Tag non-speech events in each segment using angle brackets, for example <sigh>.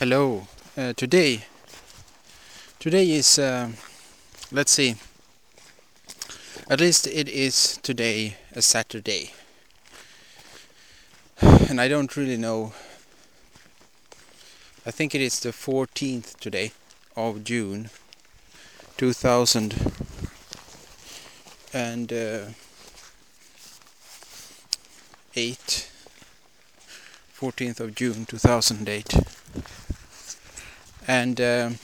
Hello. Uh, today, today is, uh, let's see, at least it is today a Saturday. <sighs> And I don't really know, I think it is the 14th today of June 2000 and uh, 8 14th of June 2008 and um,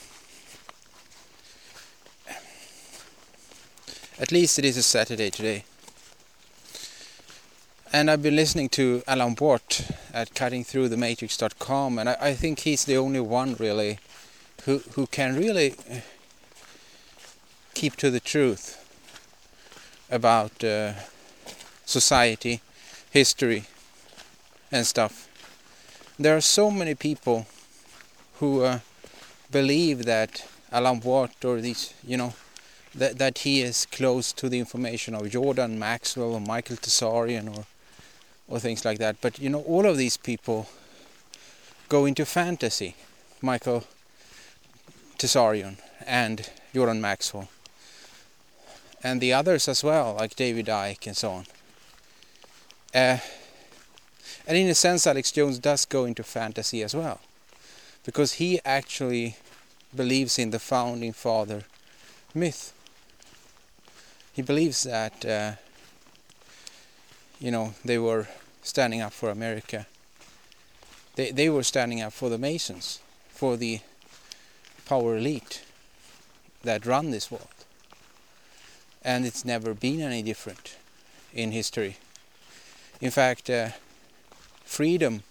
at least it is a Saturday today and I've been listening to Alan Watt at cuttingthroughthematrix.com and I, I think he's the only one really who who can really uh, keep to the truth about uh, society, history and stuff. There are so many people who uh, believe that Alan Watt or these, you know, that that he is close to the information of Jordan Maxwell or Michael Tsarion or or things like that. But you know, all of these people go into fantasy. Michael Tsarion and Jordan Maxwell and the others as well, like David Icke and so on. Uh, and in a sense, Alex Jones does go into fantasy as well, because he actually believes in the founding father myth. He believes that, uh, you know, they were standing up for America. They they were standing up for the Masons, for the power elite that run this world and it's never been any different in history. In fact, uh, freedom,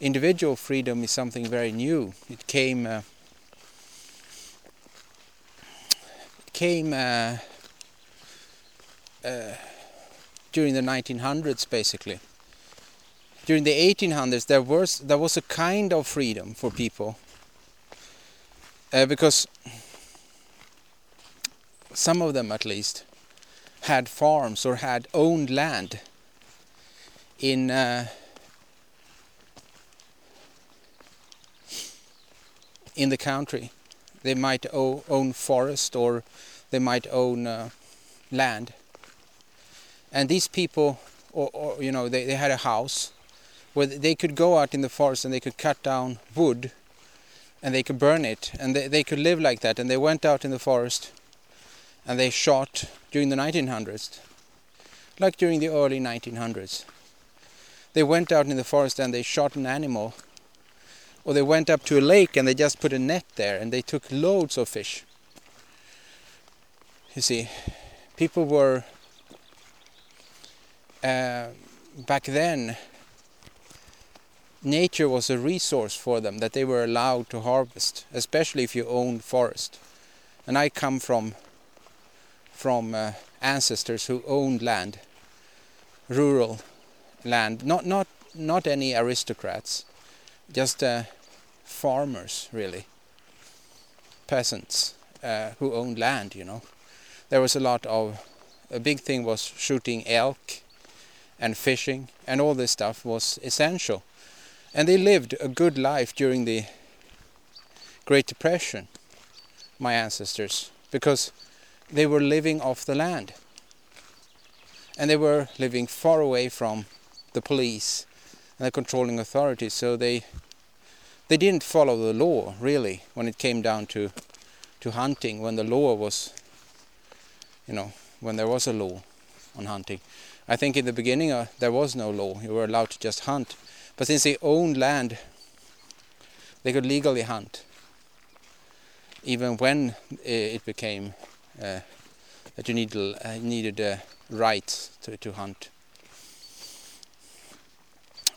individual freedom, is something very new. It came. Uh, it came uh, uh during the 1900s, basically. During the 1800s, there was there was a kind of freedom for people uh, because some of them at least, had farms or had owned land in in the country. They might own forest or they might own uh, land. And these people, or, or you know, they, they had a house where they could go out in the forest and they could cut down wood and they could burn it and they, they could live like that and they went out in the forest and they shot during the 1900s, like during the early 1900s. They went out in the forest and they shot an animal, or they went up to a lake and they just put a net there and they took loads of fish. You see, people were uh, back then. Nature was a resource for them that they were allowed to harvest, especially if you owned forest. And I come from from uh, ancestors who owned land, rural land, not not not any aristocrats, just uh, farmers really, peasants uh, who owned land. You know, there was a lot of a big thing was shooting elk and fishing, and all this stuff was essential, and they lived a good life during the Great Depression. My ancestors, because they were living off the land. And they were living far away from the police and the controlling authorities, so they they didn't follow the law really when it came down to to hunting when the law was you know when there was a law on hunting. I think in the beginning uh, there was no law. You were allowed to just hunt. But since they owned land they could legally hunt even when uh, it became uh, that you need, uh, needed uh, rights to, to hunt.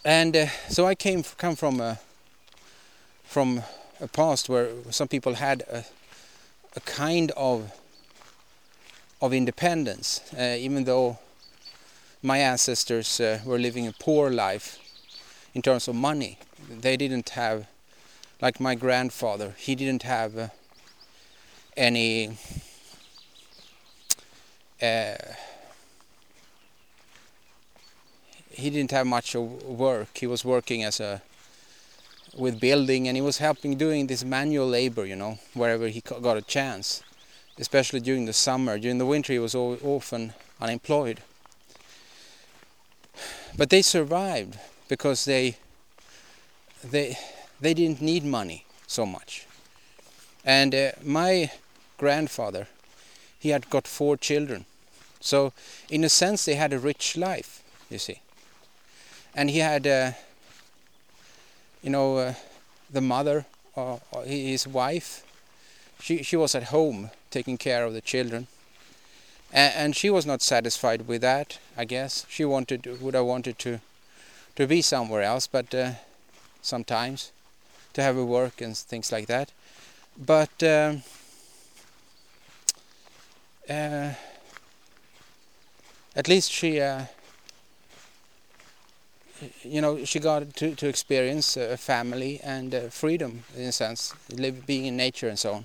And uh, so I came come from a, from a past where some people had a, a kind of of independence, uh, even though my ancestors uh, were living a poor life in terms of money. They didn't have, like my grandfather, he didn't have uh, any uh, he didn't have much of work. He was working as a with building and he was helping doing this manual labor you know wherever he got a chance especially during the summer. During the winter he was often unemployed. But they survived because they they they didn't need money so much. And uh, my grandfather he had got four children. So in a sense they had a rich life you see. And he had uh, you know, uh, the mother, uh, his wife, she she was at home taking care of the children, and, and she was not satisfied with that. I guess she wanted would have wanted to to be somewhere else, but uh, sometimes to have a work and things like that. But um, uh, at least she uh, you know, she got to, to experience a family and uh, freedom in a sense, live, being in nature and so on.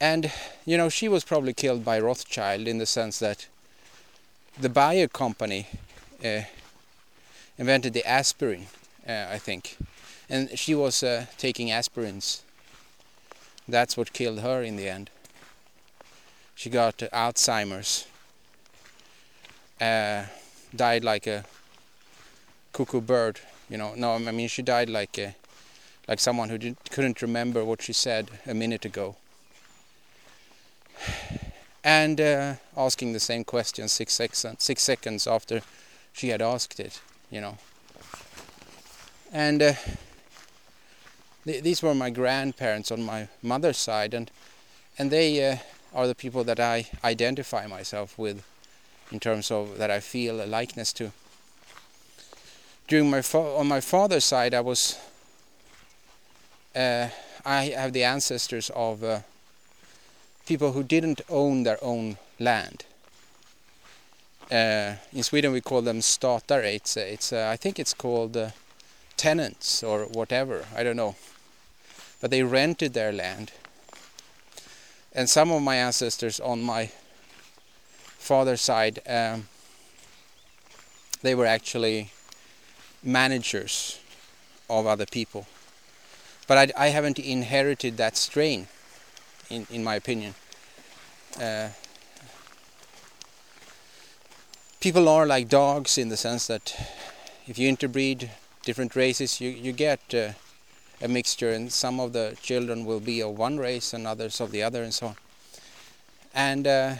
And, you know, she was probably killed by Rothschild in the sense that the Bayer company uh, invented the aspirin, uh, I think. And she was uh, taking aspirins. That's what killed her in the end. She got Alzheimer's. Uh, died like a cuckoo bird. You know, no, I mean she died like a, like someone who didn't, couldn't remember what she said a minute ago. And uh, asking the same question six six seconds after she had asked it, you know. And uh, th these were my grandparents on my mother's side, and and they uh, are the people that I identify myself with, in terms of that I feel a likeness to during my on my father's side, I was uh, I have the ancestors of uh, people who didn't own their own land. Uh, in Sweden, we call them statare. It's it's uh, I think it's called uh, tenants or whatever. I don't know, but they rented their land. And some of my ancestors on my father's side, um, they were actually managers of other people. But I, I haven't inherited that strain, in, in my opinion. Uh, people are like dogs in the sense that if you interbreed different races, you, you get uh, a mixture, and some of the children will be of one race and others of the other, and so on. And uh,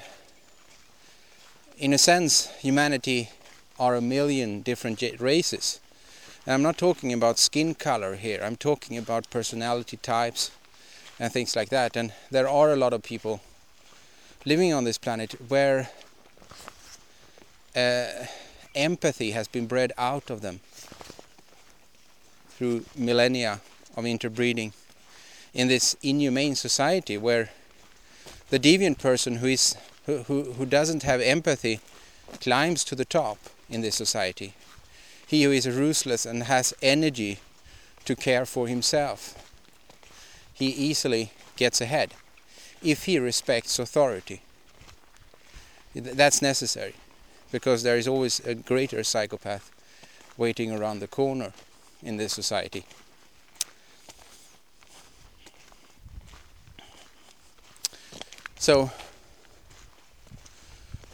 in a sense, humanity are a million different races and I'm not talking about skin color here, I'm talking about personality types and things like that. And there are a lot of people living on this planet where uh, empathy has been bred out of them through millennia of interbreeding in this inhumane society where the deviant person who is who, who, who doesn't have empathy climbs to the top in this society he who is ruthless and has energy to care for himself, he easily gets ahead if he respects authority. That's necessary because there is always a greater psychopath waiting around the corner in this society. So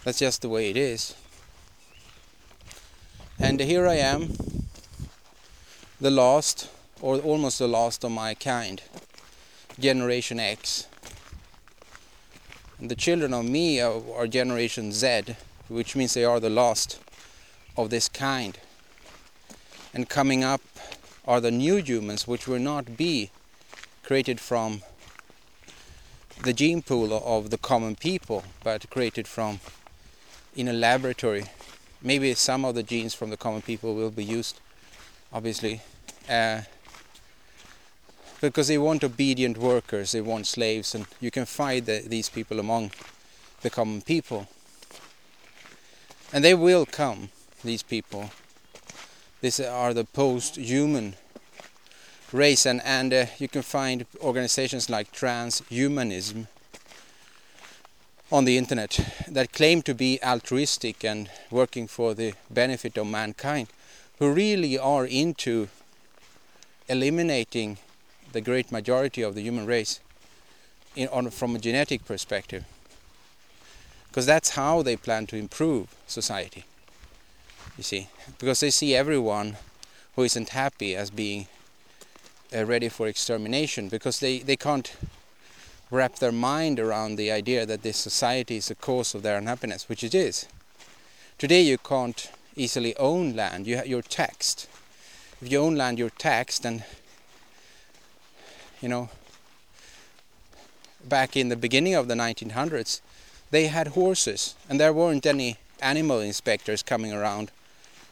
that's just the way it is. And here I am, the last, or almost the last of my kind, Generation X. And the children of me are, are Generation Z, which means they are the last of this kind. And coming up are the new humans, which will not be created from the gene pool of the common people, but created from in a laboratory maybe some of the genes from the common people will be used, obviously, uh, because they want obedient workers, they want slaves, and you can find the, these people among the common people. And they will come, these people. These are the post-human race, and, and uh, you can find organizations like transhumanism on the internet that claim to be altruistic and working for the benefit of mankind who really are into eliminating the great majority of the human race in, on, from a genetic perspective. Because that's how they plan to improve society. You see, because they see everyone who isn't happy as being uh, ready for extermination because they, they can't wrap their mind around the idea that this society is the cause of their unhappiness, which it is. Today you can't easily own land, you, you're taxed. If you own land, you're taxed, and you know, back in the beginning of the 1900s, they had horses, and there weren't any animal inspectors coming around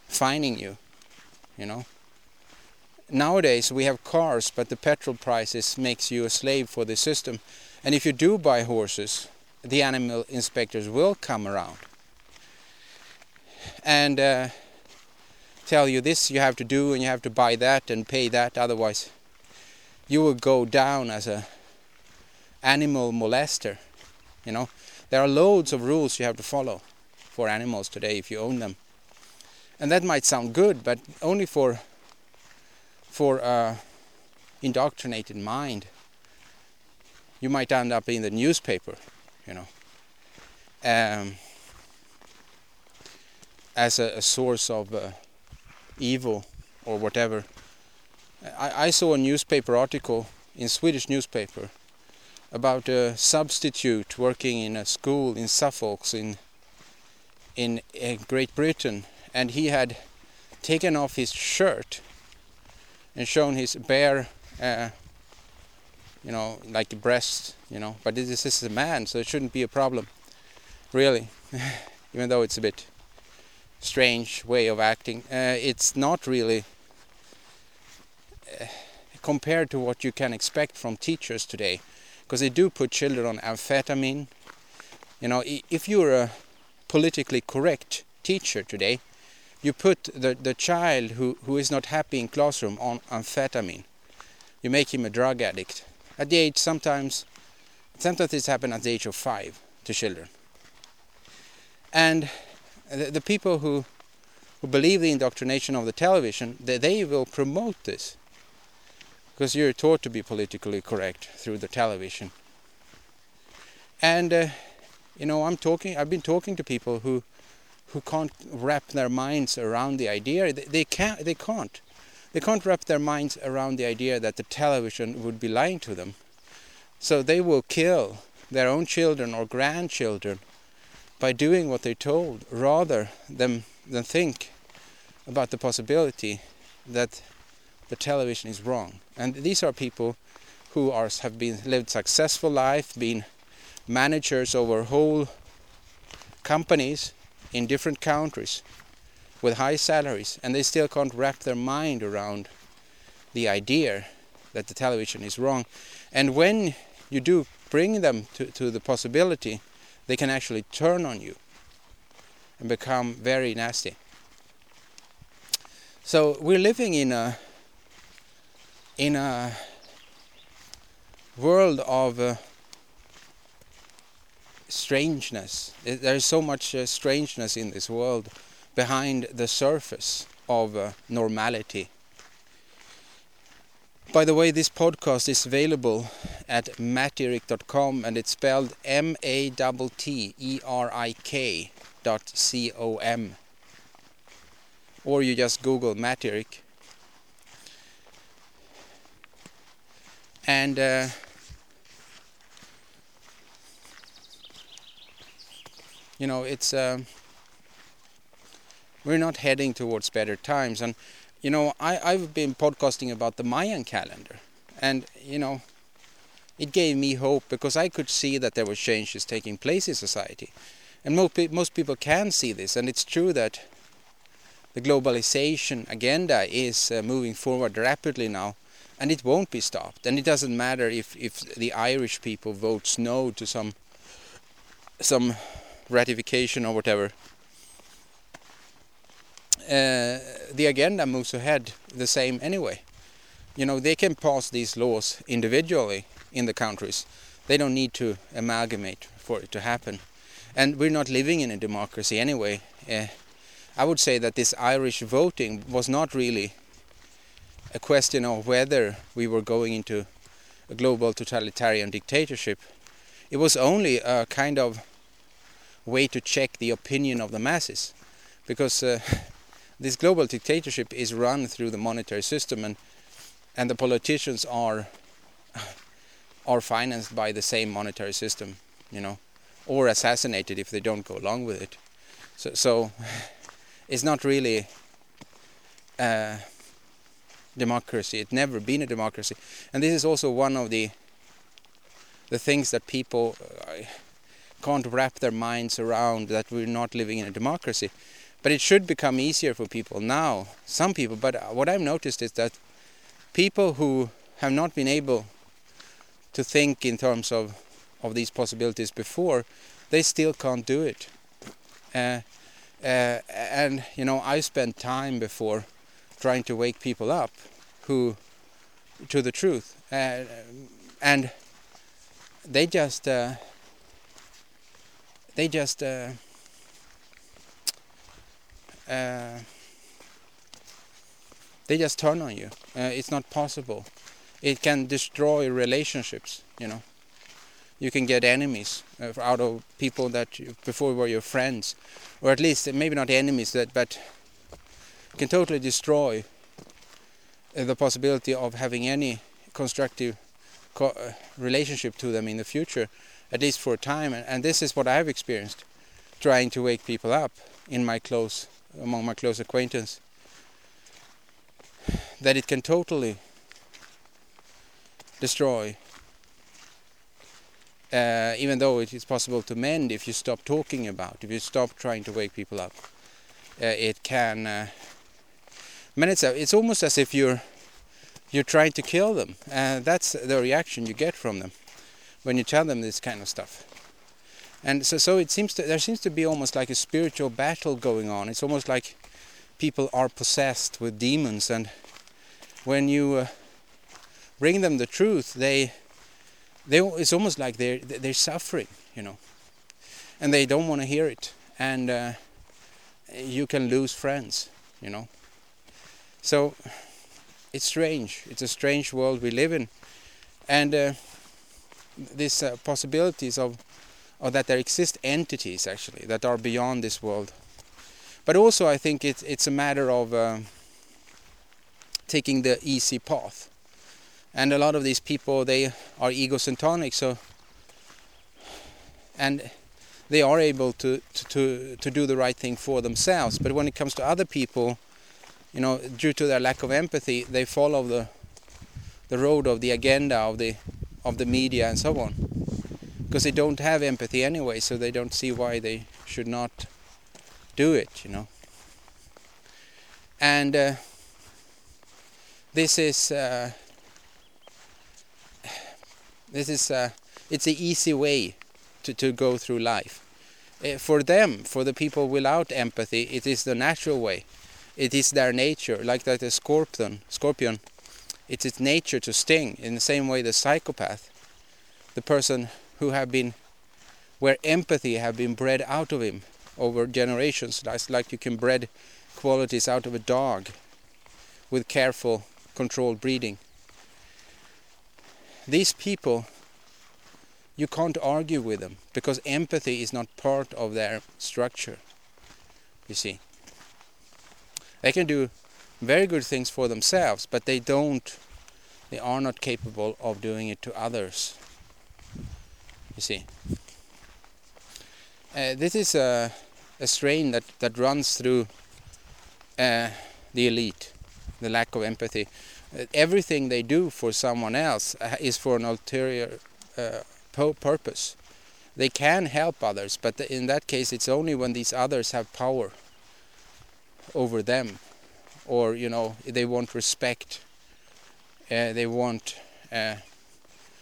fining you, you know. Nowadays we have cars, but the petrol prices makes you a slave for the system. And if you do buy horses, the animal inspectors will come around and uh, tell you this you have to do and you have to buy that and pay that, otherwise you will go down as a animal molester. You know, there are loads of rules you have to follow for animals today if you own them, and that might sound good, but only for for a indoctrinated mind. You might end up in the newspaper, you know, um, as a, a source of uh, evil or whatever. I, I saw a newspaper article in Swedish newspaper about a substitute working in a school in Suffolk in in uh, Great Britain, and he had taken off his shirt and shown his bare, uh, you know, like breast, you know. But this is a man, so it shouldn't be a problem, really. <laughs> Even though it's a bit strange way of acting, uh, it's not really uh, compared to what you can expect from teachers today because they do put children on amphetamine. You know, if you're a politically correct teacher today, you put the, the child who, who is not happy in classroom on amphetamine. You make him a drug addict. At the age sometimes, sometimes this happens at the age of five to children. And the, the people who who believe the indoctrination of the television, they, they will promote this because you're taught to be politically correct through the television. And uh, you know, I'm talking. I've been talking to people who who can't wrap their minds around the idea. They, they can't. They can't. They can't wrap their minds around the idea that the television would be lying to them. So they will kill their own children or grandchildren by doing what they're told, rather than than think about the possibility that the television is wrong. And these are people who are have been lived successful life, been managers over whole companies in different countries with high salaries, and they still can't wrap their mind around the idea that the television is wrong. And when you do bring them to, to the possibility, they can actually turn on you and become very nasty. So we're living in a in a world of uh, strangeness. There is so much uh, strangeness in this world behind the surface of uh, normality. By the way, this podcast is available at matterik.com and it's spelled M A T T E R I K dot C O M or you just Google Matterik. And uh, you know, it's uh, we're not heading towards better times. And you know, I I've been podcasting about the Mayan calendar, and you know, it gave me hope because I could see that there were changes taking place in society, and most most people can see this, and it's true that the globalization agenda is uh, moving forward rapidly now. And it won't be stopped. And it doesn't matter if if the Irish people votes no to some some ratification or whatever. Uh, the agenda moves ahead the same anyway. You know they can pass these laws individually in the countries. They don't need to amalgamate for it to happen. And we're not living in a democracy anyway. Uh, I would say that this Irish voting was not really a question of whether we were going into a global totalitarian dictatorship. It was only a kind of way to check the opinion of the masses, because uh, <laughs> this global dictatorship is run through the monetary system, and and the politicians are <laughs> are financed by the same monetary system, you know, or assassinated if they don't go along with it. So, so <sighs> it's not really uh, democracy. It's never been a democracy, and this is also one of the the things that people uh, can't wrap their minds around that we're not living in a democracy. But it should become easier for people now. Some people, but what I've noticed is that people who have not been able to think in terms of of these possibilities before, they still can't do it. Uh, uh, and you know, I spent time before trying to wake people up who to the truth uh, and they just uh, they just uh, uh, they just turn on you. Uh, it's not possible. It can destroy relationships you know. You can get enemies out of people that before were your friends or at least maybe not enemies that but can totally destroy uh, the possibility of having any constructive co uh, relationship to them in the future, at least for a time. And, this is what I've experienced, trying to wake people up in my close, among my close acquaintance, that it can totally destroy uh, even though it is possible to mend if you stop talking about, if you stop trying to wake people up, uh, it can uh, it's almost as if you're you're trying to kill them. Uh, that's the reaction you get from them when you tell them this kind of stuff. And so, so it seems to, there seems to be almost like a spiritual battle going on. It's almost like people are possessed with demons, and when you uh, bring them the truth, they they it's almost like they're they're suffering, you know, and they don't want to hear it, and uh, you can lose friends, you know. So it's strange. It's a strange world we live in, and uh, these uh, possibilities of, of that there exist entities actually that are beyond this world. But also, I think it's it's a matter of uh, taking the easy path. And a lot of these people they are egocentric, so and they are able to, to, to, to do the right thing for themselves. But when it comes to other people, you know, due to their lack of empathy, they follow the the road of the agenda of the of the media and so on, because they don't have empathy anyway, so they don't see why they should not do it, you know. And uh, this is uh, this is uh, it's an easy way to to go through life. Uh, for them, for the people without empathy, it is the natural way it is their nature, like that a scorpion, scorpion, it's its nature to sting. In the same way, the psychopath, the person who have been, where empathy have been bred out of him over generations, that's like you can bred qualities out of a dog with careful, controlled breeding. These people, you can't argue with them because empathy is not part of their structure. You see. They can do very good things for themselves, but they don't, they are not capable of doing it to others. You see. Uh, this is a, a strain that, that runs through uh, the elite, the lack of empathy. Uh, everything they do for someone else uh, is for an ulterior uh, purpose. They can help others, but in that case it's only when these others have power over them or you know they want respect uh, they want uh,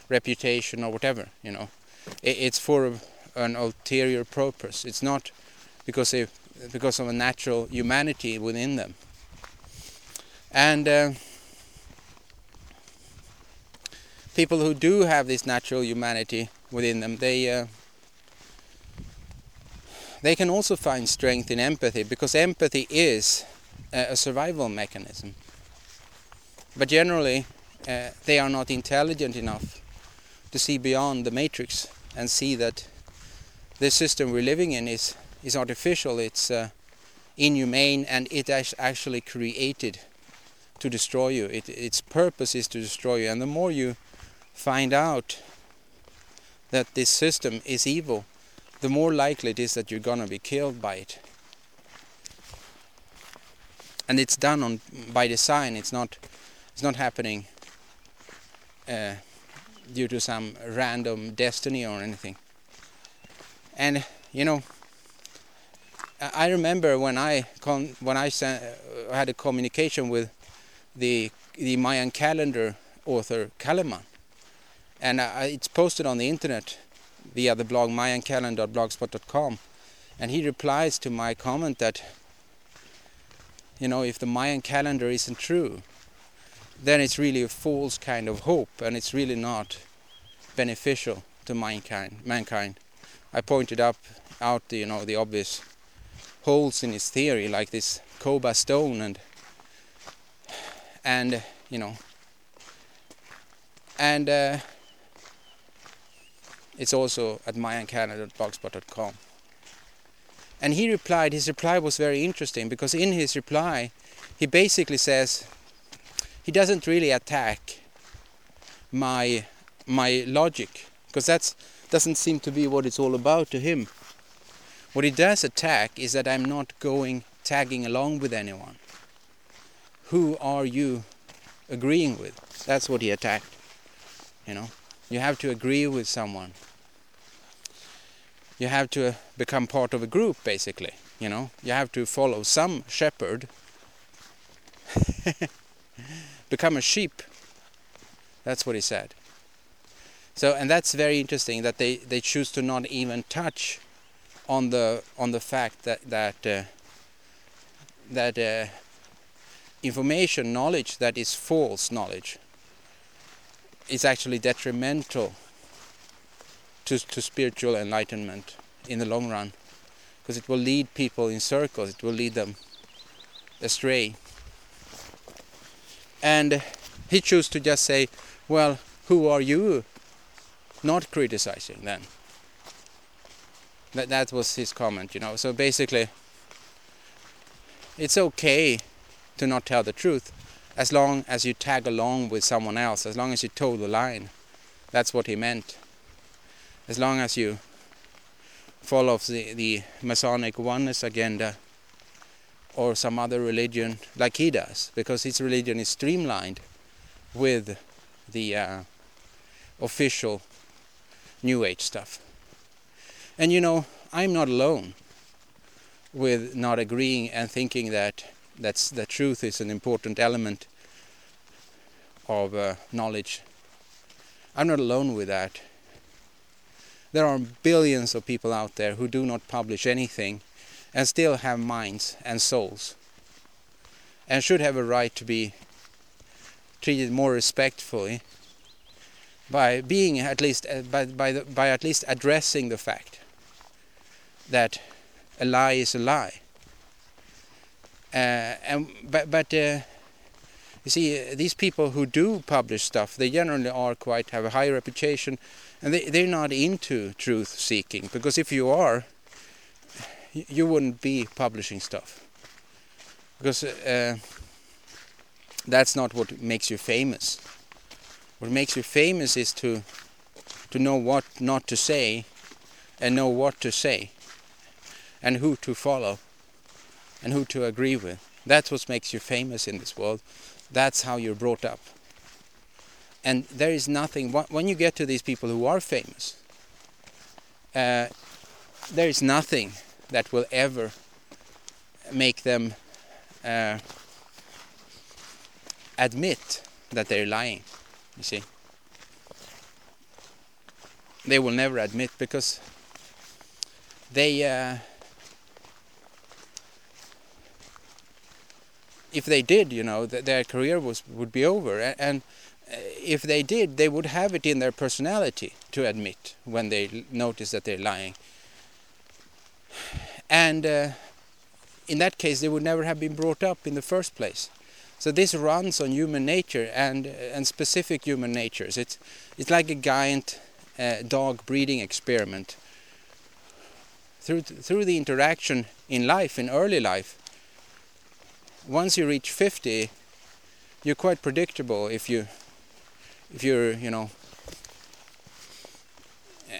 reputation or whatever you know. It, it's for an ulterior purpose. It's not because they because of a natural humanity within them. And uh, people who do have this natural humanity within them they uh, they can also find strength in empathy because empathy is a survival mechanism. but generally, uh, they are not intelligent enough to see beyond the matrix and see that the system we're living in is is artificial. It's uh, inhumane, and it is actually created to destroy you. It, its purpose is to destroy you, and the more you find out that this system is evil, the more likely it is that you're gonna be killed by it. And it's done on by design. It's not. It's not happening uh, due to some random destiny or anything. And you know, I remember when I when I had a communication with the the Mayan calendar author Calleman, and it's posted on the internet via the blog mayancalendar.blogspot.com, and he replies to my comment that you know if the Mayan calendar isn't true, then it's really a false kind of hope, and it's really not beneficial to mankind. Mankind. I pointed up out the you know the obvious holes in his theory, like this Coba stone and and you know and uh, it's also at mayancalendar.blogspot.com. And he replied, his reply was very interesting because in his reply he basically says he doesn't really attack my my logic because that doesn't seem to be what it's all about to him. What he does attack is that I'm not going tagging along with anyone. Who are you agreeing with? That's what he attacked. You know, you have to agree with someone. You have to become part of a group, basically. You know, you have to follow some shepherd. <laughs> become a sheep. That's what he said. So, and that's very interesting that they, they choose to not even touch on the on the fact that that uh, that uh, information knowledge that is false knowledge is actually detrimental to to spiritual enlightenment in the long run because it will lead people in circles it will lead them astray and he chose to just say well who are you not criticizing then that that was his comment, you know. So basically, it's okay to not tell the truth as long as you tag along with someone else, as long as you toe the line. That's what he meant. As long as you follow the, the Masonic oneness agenda or some other religion like he does, because his religion is streamlined with the uh, official New Age stuff. And you know, I'm not alone with not agreeing and thinking that that's the truth is an important element of uh, knowledge. I'm not alone with that. There are billions of people out there who do not publish anything and still have minds and souls and should have a right to be treated more respectfully by being at least uh, by by, the, by at least addressing the fact that a lie is a lie. Uh, and but but uh, you see, these people who do publish stuff, they generally are quite have a high reputation, and they they're not into truth seeking because if you are, you wouldn't be publishing stuff because uh, that's not what makes you famous. What makes you famous is to to know what not to say and know what to say and who to follow and who to agree with. That's what makes you famous in this world. That's how you're brought up. And there is nothing, when you get to these people who are famous, uh, there is nothing that will ever make them uh, admit that they're lying, you see. They will never admit because they uh, if they did, you know, th their career was would be over, and, and if they did, they would have it in their personality to admit when they notice that they're lying. And uh, in that case, they would never have been brought up in the first place. So this runs on human nature and and specific human natures. It's it's like a giant uh, dog breeding experiment. Through through the interaction in life, in early life, once you reach 50, you're quite predictable if you if you're you know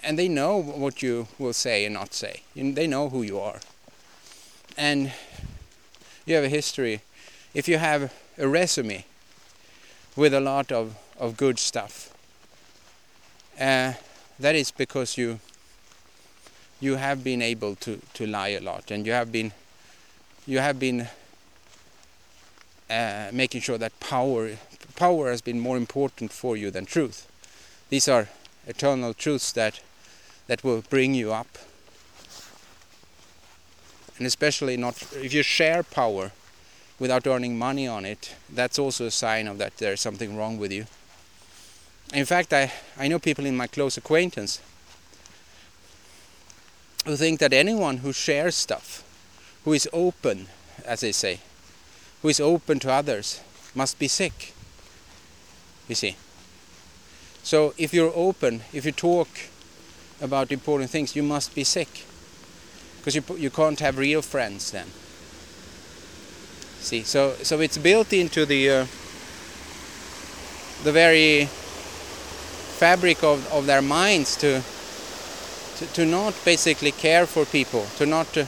and they know what you will say and not say. They know who you are. And you have a history. If you have a resume with a lot of, of good stuff, uh, that is because you you have been able to, to lie a lot and you have been you have been uh, making sure that power power has been more important for you than truth. These are eternal truths that that will bring you up. And especially not if you share power without earning money on it, that's also a sign of that there's something wrong with you. In fact, I, I know people in my close acquaintance who think that anyone who shares stuff, who is open, as they say, who is open to others, must be sick. You see. So if you're open, if you talk about important things, you must be sick. Because you, you can't have real friends then. See, so so it's built into the uh, the very fabric of, of their minds to, to to not basically care for people, to not uh,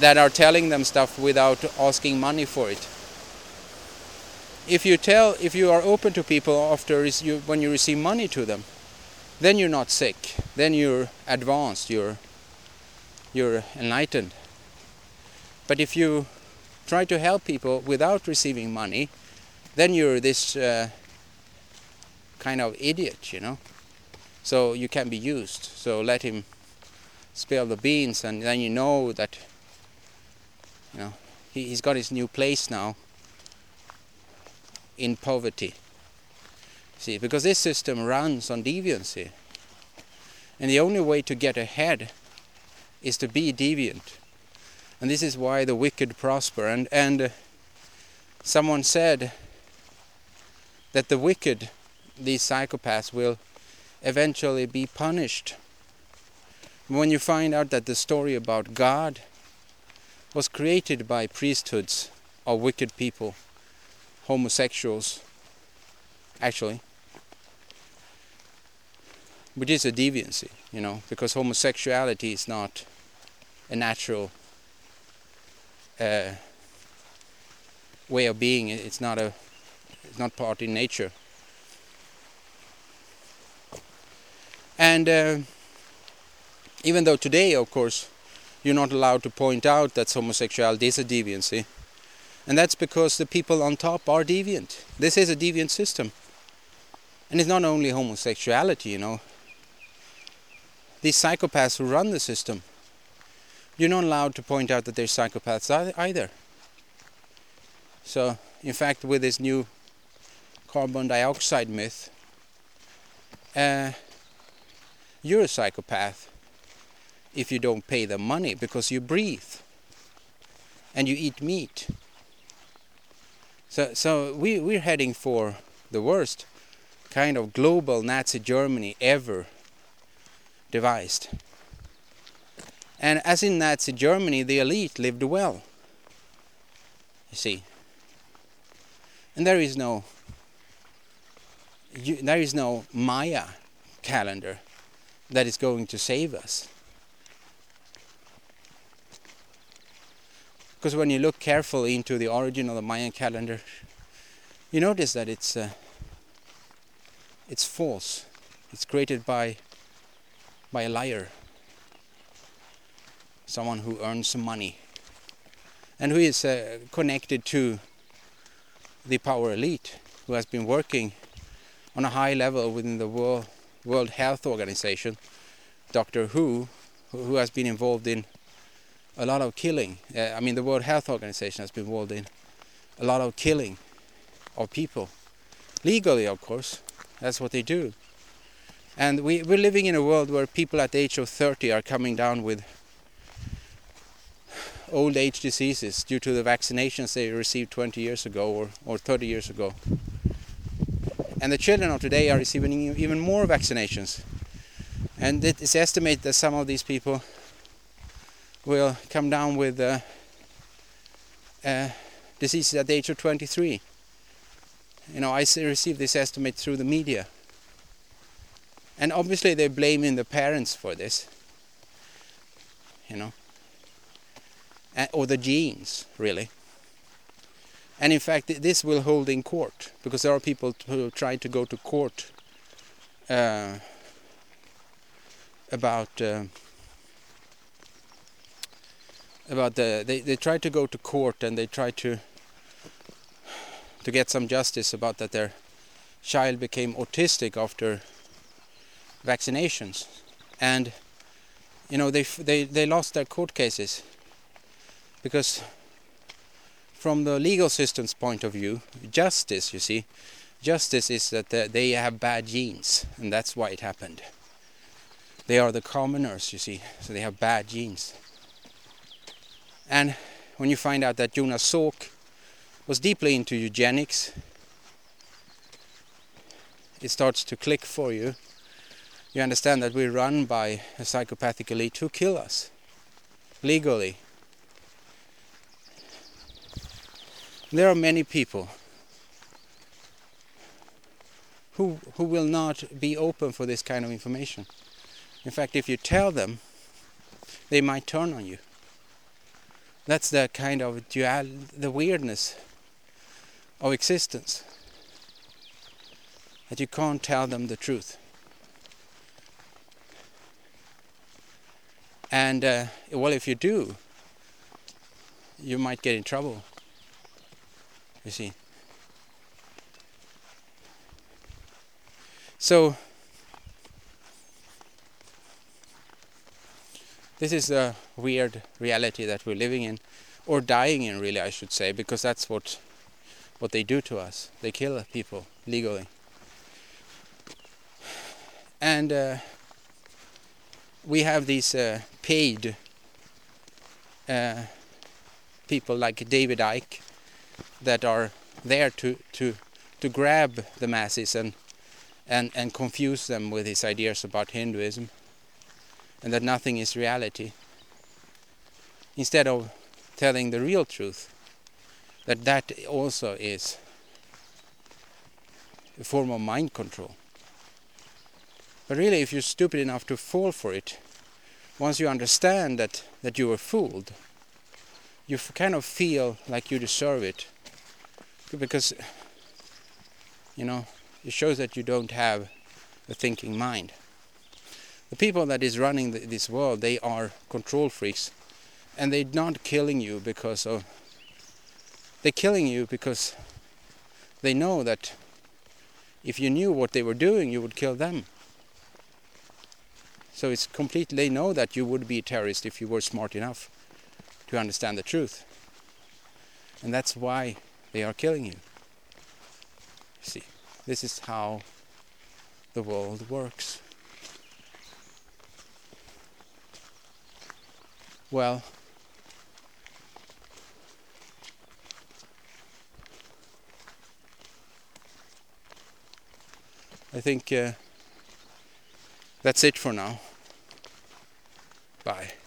that are telling them stuff without asking money for it. If you tell, if you are open to people after you, when you receive money to them, then you're not sick. Then you're advanced. You're you're enlightened. But if you try to help people without receiving money, then you're this uh, kind of idiot, you know. So you can be used. So let him spill the beans, and then you know that you know he, he's got his new place now in poverty. See, because this system runs on deviancy. And the only way to get ahead is to be deviant and this is why the wicked prosper and and uh, someone said that the wicked these psychopaths will eventually be punished when you find out that the story about God was created by priesthoods of wicked people homosexuals actually which is a deviancy you know because homosexuality is not a natural uh, way of being. It's not a, it's not part in nature. And uh, even though today, of course, you're not allowed to point out that homosexuality is a deviancy, and that's because the people on top are deviant. This is a deviant system. And it's not only homosexuality, you know. These psychopaths who run the system, you're not allowed to point out that they're psychopaths either. So, in fact, with this new carbon dioxide myth, uh, you're a psychopath if you don't pay them money because you breathe and you eat meat. So, so we, we're heading for the worst kind of global Nazi Germany ever devised. And as in Nazi Germany, the elite lived well. You see. And there is no there is no Maya calendar that is going to save us. Because when you look carefully into the origin of the Mayan calendar, you notice that it's uh, it's false. It's created by by a liar. Someone who earns some money. And who is uh, connected to the power elite who has been working on a high level within the World, World Health Organization, Doctor Who, who has been involved in a lot of killing. Uh, I mean, the World Health Organization has been involved in a lot of killing of people. Legally, of course. That's what they do. And we, we're living in a world where people at the age of 30 are coming down with old age diseases due to the vaccinations they received 20 years ago or, or 30 years ago. And the children of today are receiving even more vaccinations. And it is estimated that some of these people will come down with uh, uh, diseases at the age of 23. You know, I received this estimate through the media. And obviously they're blaming the parents for this. You know. Or the genes, really. And in fact, this will hold in court because there are people who try to go to court uh, about uh, about the they they try to go to court and they try to to get some justice about that their child became autistic after vaccinations. And you know they they they lost their court cases because from the legal system's point of view justice you see justice is that they have bad genes and that's why it happened. They are the commoners you see so they have bad genes and when you find out that Jonas Salk was deeply into eugenics it starts to click for you you understand that we're run by a psychopathic elite who kill us legally. There are many people who who will not be open for this kind of information. In fact, if you tell them, they might turn on you. That's the kind of dual, the weirdness of existence. That you can't tell them the truth. And uh, well, if you do, you might get in trouble. You see. So this is a weird reality that we're living in, or dying in, really, I should say, because that's what what they do to us. They kill people legally, and. Uh, we have these uh, paid uh, people like David Icke that are there to to to grab the masses and and and confuse them with his ideas about Hinduism and that nothing is reality instead of telling the real truth that that also is a form of mind control but really, if you're stupid enough to fall for it, once you understand that, that you were fooled, you kind of feel like you deserve it. Because, you know, it shows that you don't have a thinking mind. The people that is running the, this world, they are control freaks. And they're not killing you because of... They're killing you because they know that if you knew what they were doing, you would kill them. So it's completely, they know that you would be a terrorist if you were smart enough to understand the truth. And that's why they are killing you. See, this is how the world works. Well, I think uh, that's it for now. Bye.